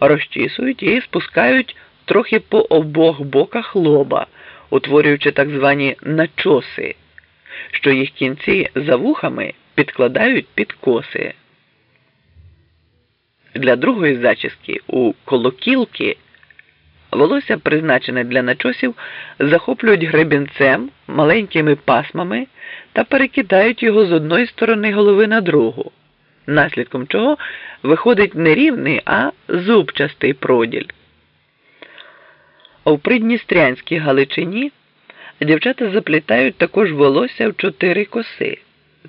розчісують і спускають трохи по обох боках лоба, утворюючи так звані начоси, що їх кінці за вухами підкладають під коси. Для другої зачіски у колокілки волосся, призначене для начосів, захоплюють гребінцем, маленькими пасмами та перекидають його з одної сторони голови на другу, наслідком чого виходить не рівний, а зубчастий проділь. У Придністрянській Галичині дівчата заплітають також волосся в чотири коси.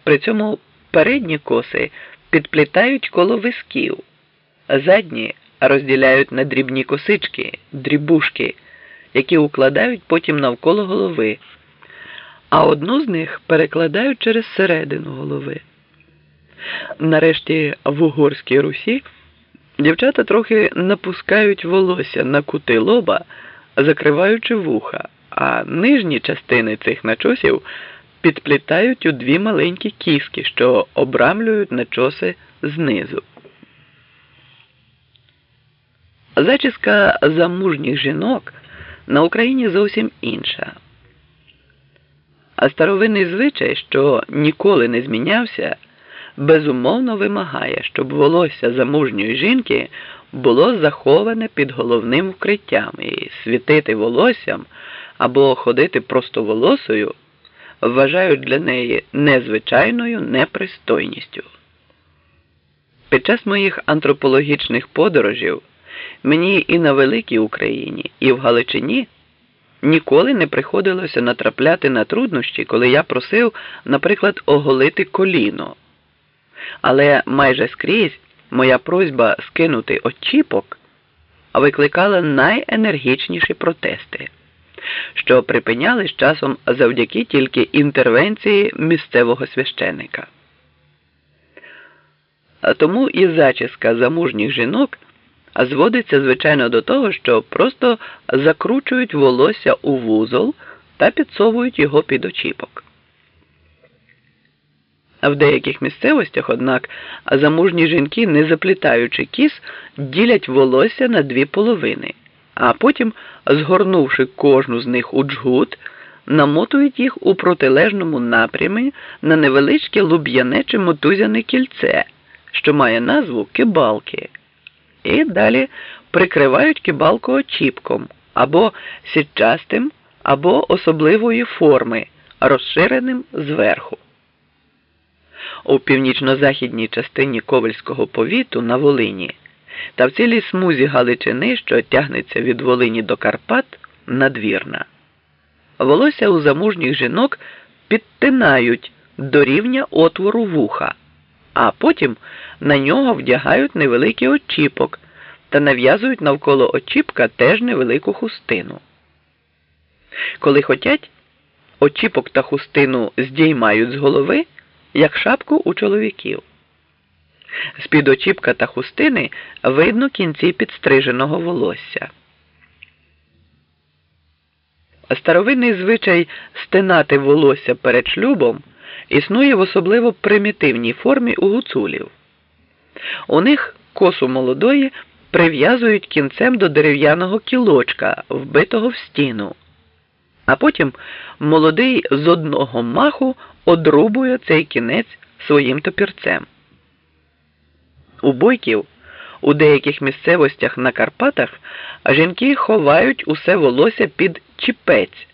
При цьому передні коси підплітають коло висків, задні розділяють на дрібні косички, дрібушки, які укладають потім навколо голови, а одну з них перекладають через середину голови. Нарешті в Угорській Русі дівчата трохи напускають волосся на кути лоба, закриваючи вуха, а нижні частини цих начосів підплітають у дві маленькі кіски, що обрамлюють начоси знизу. Зачіска замужніх жінок на Україні зовсім інша. А старовинний звичай, що ніколи не змінявся, безумовно вимагає, щоб волосся замужньої жінки було заховане під головним вкриттям і світити волоссям або ходити просто волосою вважають для неї незвичайною непристойністю. Під час моїх антропологічних подорожів мені і на великій Україні, і в Галичині ніколи не приходилося натрапляти на труднощі, коли я просив, наприклад, оголити коліно. Але майже скрізь моя просьба скинути очіпок викликала найенергічніші протести що припиняли з часом завдяки тільки інтервенції місцевого священика. А тому і зачіска замужніх жінок зводиться звичайно до того, що просто закручують волосся у вузол та підсовують його під очіпок. А в деяких місцевостях, однак, замужні жінки, не заплітаючи кіс, ділять волосся на дві половини а потім, згорнувши кожну з них у джгут, намотують їх у протилежному напрямі на невеличке луб'яне чи мотузяне кільце, що має назву кибалки, і далі прикривають кибалку очіпком або сітчастим, або особливої форми, розширеним зверху. У північно-західній частині Ковальського повіту на Волині та в цілій смузі Галичини, що тягнеться від Волині до Карпат, надвірна. Волосся у замужніх жінок підтинають до рівня отвору вуха, а потім на нього вдягають невеликий очіпок та нав'язують навколо очіпка теж невелику хустину. Коли хотять, очіпок та хустину здіймають з голови, як шапку у чоловіків. З-під очіпка та хустини видно кінці підстриженого волосся. Старовинний звичай стинати волосся перед шлюбом існує в особливо примітивній формі у гуцулів. У них косу молодої прив'язують кінцем до дерев'яного кілочка, вбитого в стіну, а потім молодий з одного маху одрубує цей кінець своїм топірцем. У бойків у деяких місцевостях на Карпатах жінки ховають усе волосся під чіпець,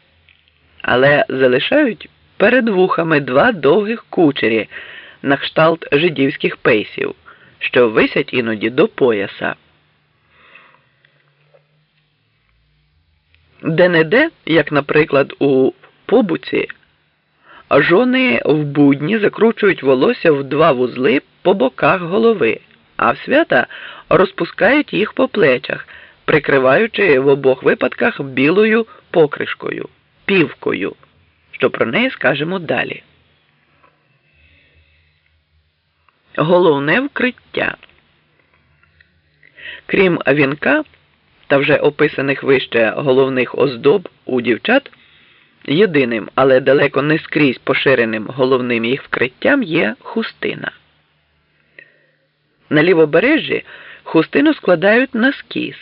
але залишають перед вухами два довгих кучері на кшталт жидівських пейсів, що висять іноді до пояса. Де-не-де, як, наприклад, у побуці, жони в будні закручують волосся в два вузли по боках голови а в свята розпускають їх по плечах, прикриваючи в обох випадках білою покришкою, півкою, що про неї скажемо далі. Головне вкриття. Крім вінка та вже описаних вище головних оздоб у дівчат, єдиним, але далеко не скрізь поширеним головним їх вкриттям є хустина. На лівобережжі хустину складають на скіз.